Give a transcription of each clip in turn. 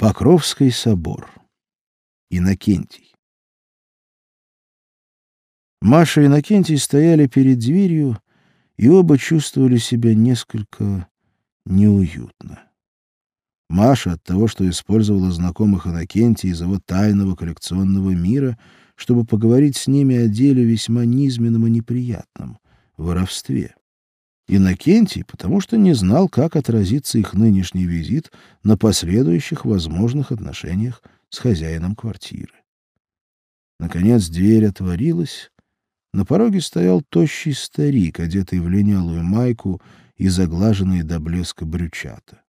Покровский собор. Иннокентий. Маша и Иннокентий стояли перед дверью, и оба чувствовали себя несколько неуютно. Маша от того, что использовала знакомых Иннокентия из его тайного коллекционного мира, чтобы поговорить с ними о деле весьма низменном и неприятном — воровстве. Иннокентий, потому что не знал, как отразится их нынешний визит на последующих возможных отношениях с хозяином квартиры. Наконец дверь отворилась. На пороге стоял тощий старик, одетый в линялую майку и заглаженные до блеска брючата.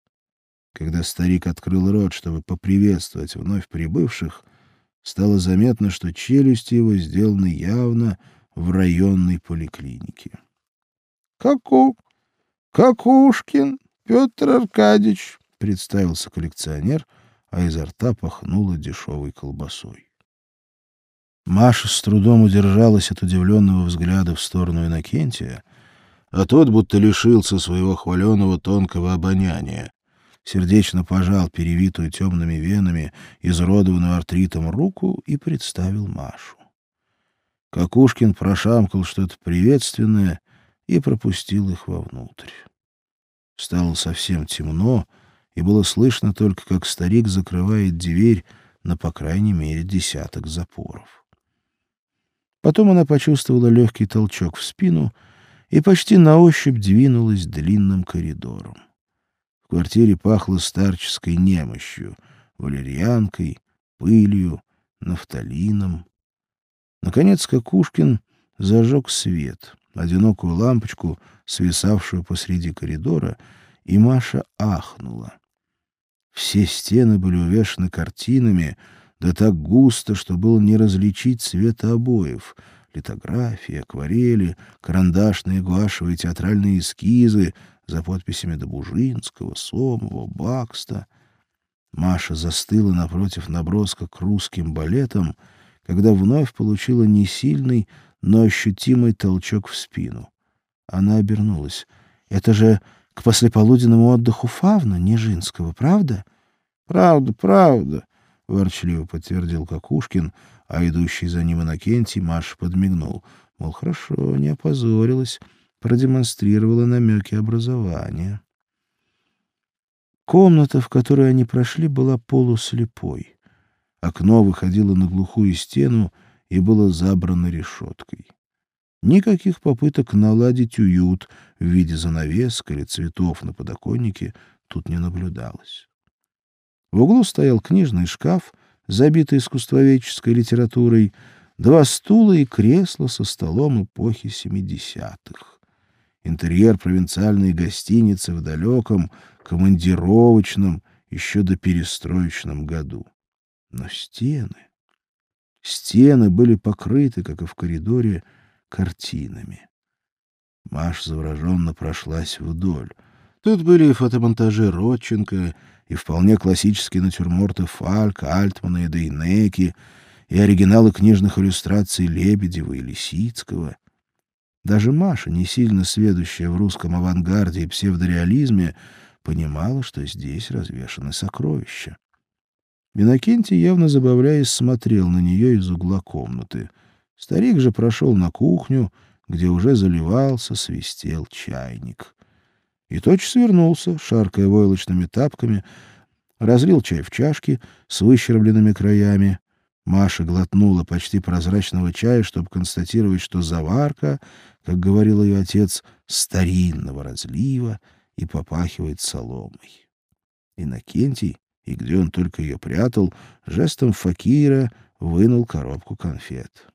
Когда старик открыл рот, чтобы поприветствовать вновь прибывших, стало заметно, что челюсти его сделаны явно в районной поликлинике. Каку... Какушкин Петр Аркадьевич, — представился коллекционер, а изо рта пахнуло дешевой колбасой. Маша с трудом удержалась от удивленного взгляда в сторону Иннокентия, а тот будто лишился своего хваленого тонкого обоняния. Сердечно пожал перевитую темными венами, изродованную артритом руку и представил Машу. Какушкин прошамкал что-то приветственное и пропустил их вовнутрь. Стало совсем темно, и было слышно только, как старик закрывает дверь на, по крайней мере, десяток запоров. Потом она почувствовала легкий толчок в спину и почти на ощупь двинулась длинным коридором. В квартире пахло старческой немощью, валерьянкой, пылью, нафталином. Наконец Кокушкин зажег свет одинокую лампочку, свисавшую посреди коридора, и Маша ахнула. Все стены были увешаны картинами, да так густо, что было не различить цвета обоев. Литографии, акварели, карандашные гуашевые театральные эскизы за подписями Добужинского, Сомова, Бакста. Маша застыла напротив наброска к русским балетам, когда вновь получила несильный, но ощутимый толчок в спину. Она обернулась. «Это же к послеполуденному отдыху Фавна, Нежинского, правда?» «Правда, правда», — ворчливо подтвердил Кокушкин, а идущий за ним Иннокентий Маш подмигнул. Мол, хорошо, не опозорилась, продемонстрировала намеки образования. Комната, в которой они прошли, была полуслепой. Окно выходило на глухую стену, и было забрано решеткой. Никаких попыток наладить уют в виде занавесок или цветов на подоконнике тут не наблюдалось. В углу стоял книжный шкаф, забитый искусствоведческой литературой, два стула и кресло со столом эпохи семидесятых. Интерьер провинциальной гостиницы в далеком, командировочном, еще до перестроечном году. Но стены... Стены были покрыты, как и в коридоре, картинами. Маш завороженно прошлась вдоль. Тут были и фотомонтажи Родченко, и вполне классические натюрморты Фалька, Альтмана и Дейнеки, и оригиналы книжных иллюстраций Лебедева и Лисицкого. Даже Маша, не сильно сведущая в русском авангарде и псевдореализме, понимала, что здесь развешаны сокровища. Иннокентий, явно забавляясь, смотрел на нее из угла комнаты. Старик же прошел на кухню, где уже заливался, свистел чайник. И тотчас вернулся, шаркая войлочными тапками, разлил чай в чашки с выщербленными краями. Маша глотнула почти прозрачного чая, чтобы констатировать, что заварка, как говорил ее отец, старинного разлива и попахивает соломой. Иннокентий и где он только ее прятал, жестом факира вынул коробку конфет.